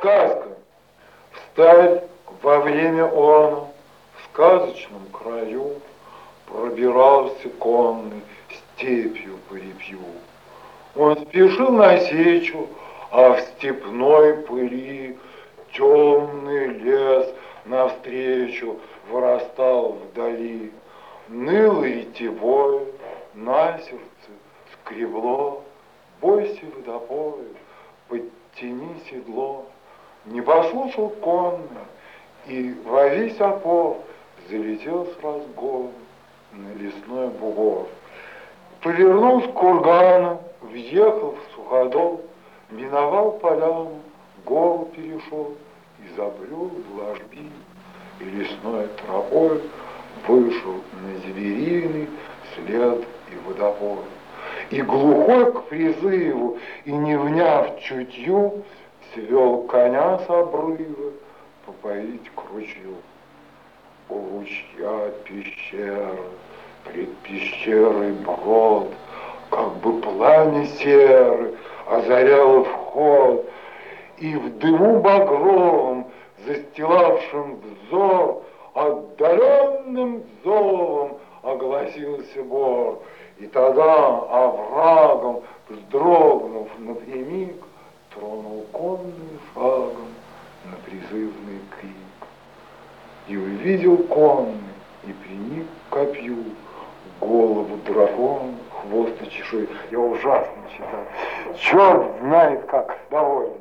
сказка. Всталь во время она в сказочном краю пробирался конный степью по репью. Он спешил на сечу, а в степной пыли темный лес навстречу вырастал вдали. Ныло и на сердце скребло, бойся водопоя, подтяни седло. Не послушал конный, и во весь опор залетел с разгона на лесной бугор. Повернул с кургана, въехал в суходол, миновал поляну, гору перешел и забрел в ложбину, и лесной тропой вышел на звериный след и водопой. И глухой к призыву, и не вняв чутью, свел коня с обрыва попоить к ручью. У ручья пещера, пред пещерой брод, как бы пламя серы озаряло вход, и в дыму багровом, застилавшим взор, отдаленным зовом огласился гор, и тогда оврагом, призывный крик. И увидел конный, и приник к копью, голову дракон, хвост и чешуй. Я ужасно читаю. Черт знает как доволен.